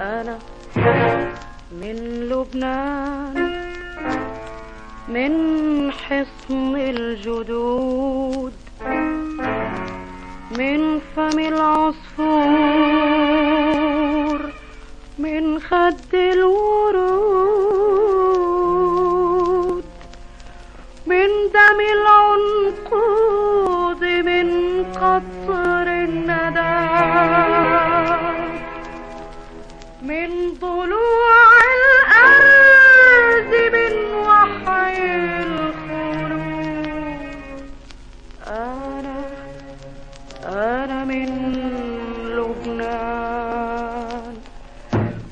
أنا من لبنان من حصن الجدود من فم العصفور من ضلوع الأرض من وحي الخلود. أنا أنا من لبنان.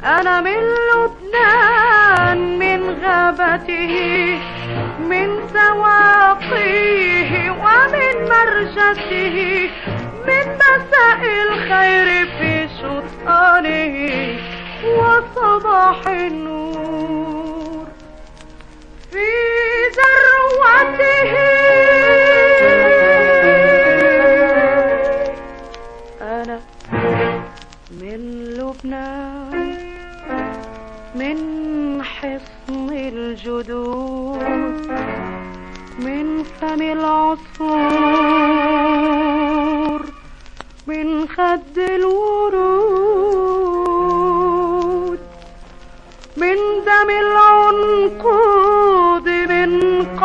أنا من لبنان من غابته من سواقيه ومن مرجته من مساء الخير في شطآنه وصباح النور في ذروته. أنا من لبنان من حصن الجدود من فم العصفور من خد الورود.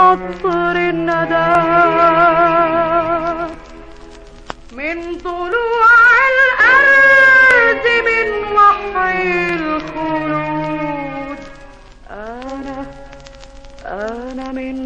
قطر الندى. من طلوع الأرض من وحي الخلود. أنا أنا من